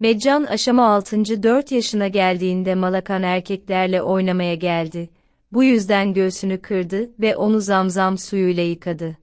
Meccan aşama 6. 4 yaşına geldiğinde Malakan erkeklerle oynamaya geldi. Bu yüzden göğsünü kırdı ve onu zamzam suyuyla yıkadı.